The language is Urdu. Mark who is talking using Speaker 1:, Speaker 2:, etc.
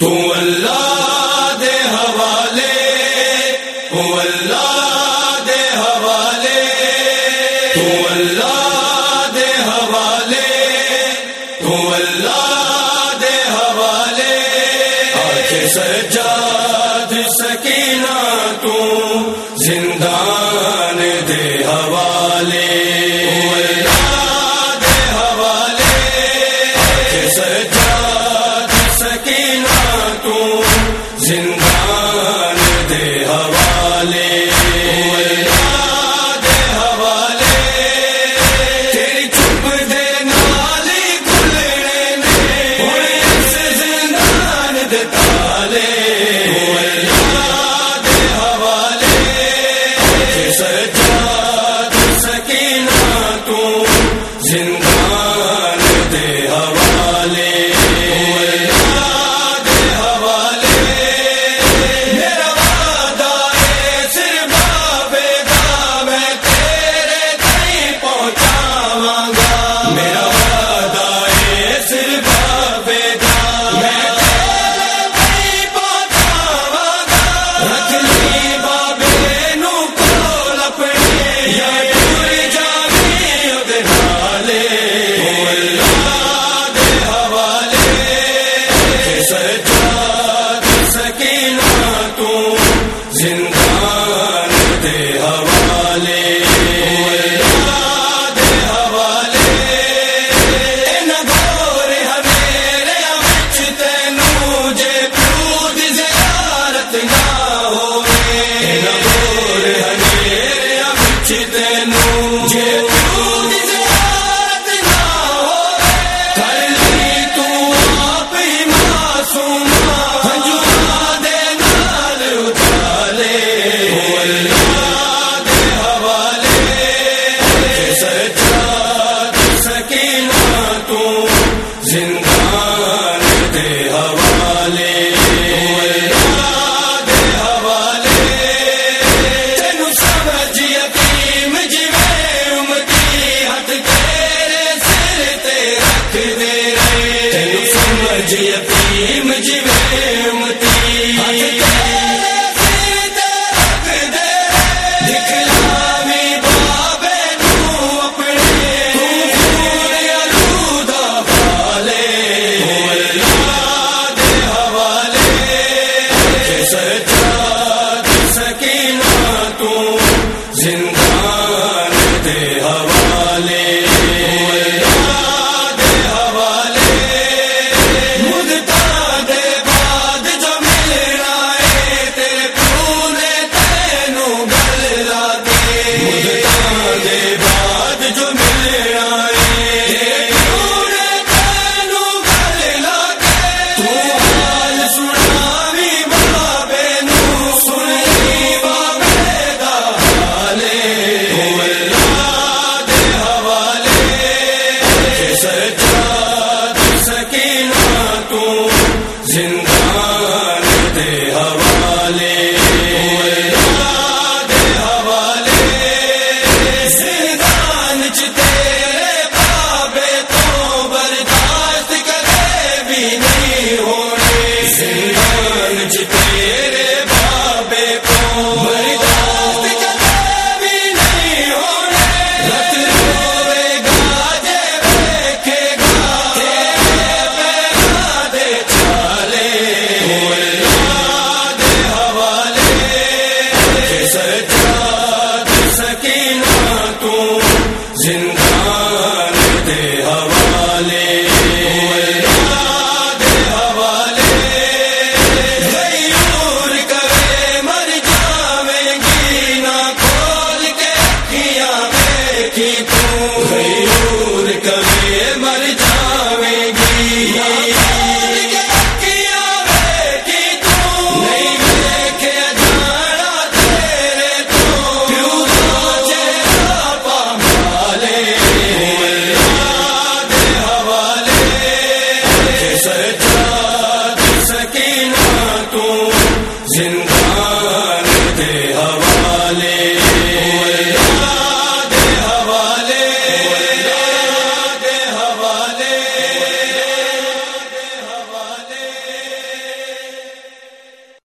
Speaker 1: تو